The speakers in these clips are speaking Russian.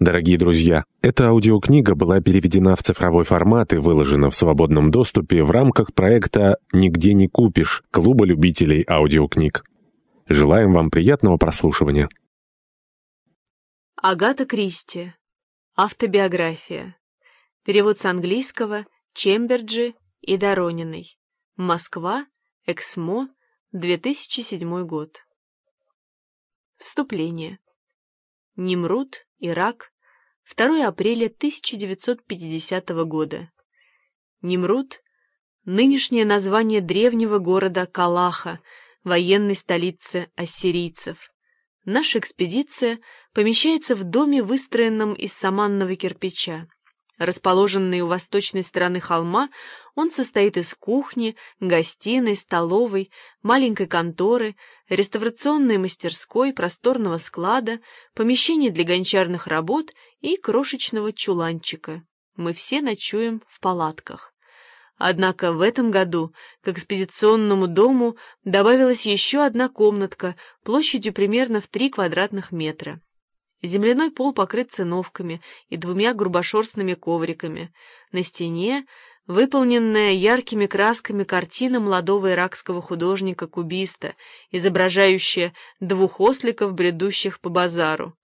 Дорогие друзья, эта аудиокнига была переведена в цифровой формат и выложена в свободном доступе в рамках проекта «Нигде не купишь» Клуба любителей аудиокниг. Желаем вам приятного прослушивания. Агата Кристи. Автобиография. Перевод с английского Чемберджи и Дорониной. Москва. Эксмо. 2007 год. Вступление. Немрут, Ирак, 2 апреля 1950 года. Немрут — нынешнее название древнего города Калаха, военной столицы ассирийцев. Наша экспедиция помещается в доме, выстроенном из саманного кирпича. Расположенный у восточной стороны холма, он состоит из кухни, гостиной, столовой, маленькой конторы, реставрационной мастерской, просторного склада, помещений для гончарных работ и крошечного чуланчика. Мы все ночуем в палатках. Однако в этом году к экспедиционному дому добавилась еще одна комнатка площадью примерно в 3 квадратных метра. Земляной пол покрыт циновками и двумя грубошерстными ковриками. На стене выполненная яркими красками картина молодого иракского художника-кубиста, изображающая двух осликов, бредущих по базару.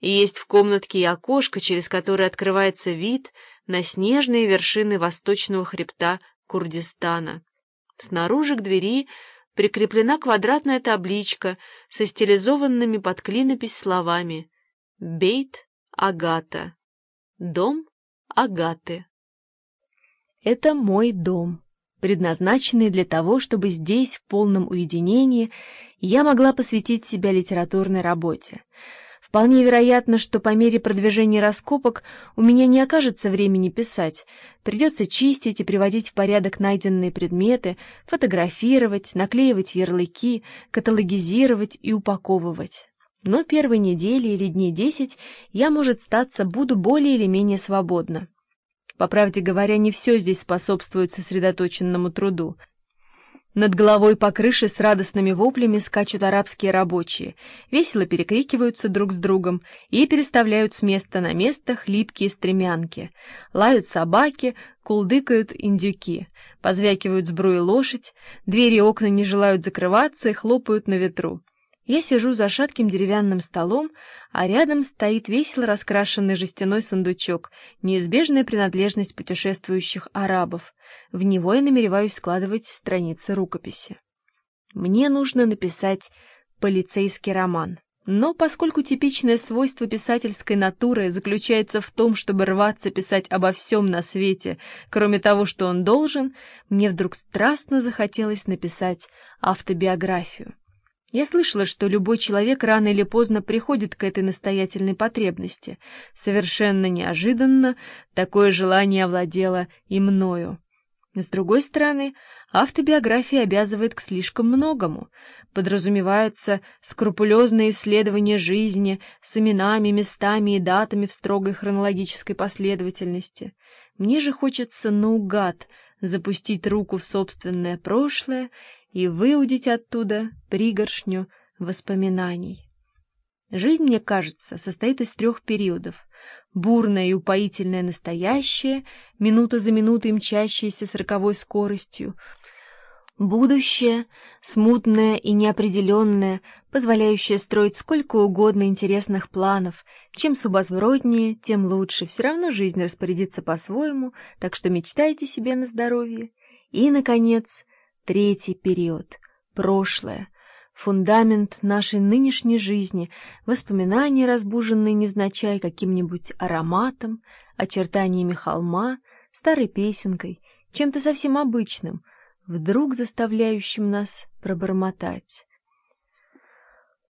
И есть в комнатке и окошко, через которое открывается вид на снежные вершины восточного хребта Курдистана. Снаружи к двери прикреплена квадратная табличка со стилизованными под клинопись словами «Бейт Агата», «Дом Агаты». Это мой дом, предназначенный для того, чтобы здесь, в полном уединении, я могла посвятить себя литературной работе. Вполне вероятно, что по мере продвижения раскопок у меня не окажется времени писать. Придется чистить и приводить в порядок найденные предметы, фотографировать, наклеивать ярлыки, каталогизировать и упаковывать. Но первой недели или дней десять я, может, статься, буду более или менее свободна. По правде говоря, не все здесь способствует сосредоточенному труду. Над головой по крыше с радостными воплями скачут арабские рабочие, весело перекрикиваются друг с другом и переставляют с места на место хлипкие стремянки. Лают собаки, кулдыкают индюки, позвякивают сбруи лошадь, двери и окна не желают закрываться и хлопают на ветру. Я сижу за шатким деревянным столом, а рядом стоит весело раскрашенный жестяной сундучок, неизбежная принадлежность путешествующих арабов. В него я намереваюсь складывать страницы рукописи. Мне нужно написать полицейский роман. Но поскольку типичное свойство писательской натуры заключается в том, чтобы рваться писать обо всем на свете, кроме того, что он должен, мне вдруг страстно захотелось написать автобиографию. Я слышала, что любой человек рано или поздно приходит к этой настоятельной потребности. Совершенно неожиданно такое желание овладело и мною. С другой стороны, автобиография обязывает к слишком многому. Подразумевается скрупулезное исследование жизни с именами, местами и датами в строгой хронологической последовательности. Мне же хочется наугад запустить руку в собственное прошлое и выудить оттуда пригоршню воспоминаний. Жизнь, мне кажется, состоит из трех периодов. Бурное и упоительное настоящее, минута за минутой мчащееся с роковой скоростью. Будущее, смутное и неопределенное, позволяющее строить сколько угодно интересных планов. Чем субозвротнее, тем лучше. Все равно жизнь распорядится по-своему, так что мечтайте себе на здоровье. И, наконец, Третий период. Прошлое. Фундамент нашей нынешней жизни, воспоминания, разбуженные невзначай каким-нибудь ароматом, очертаниями холма, старой песенкой, чем-то совсем обычным, вдруг заставляющим нас пробормотать.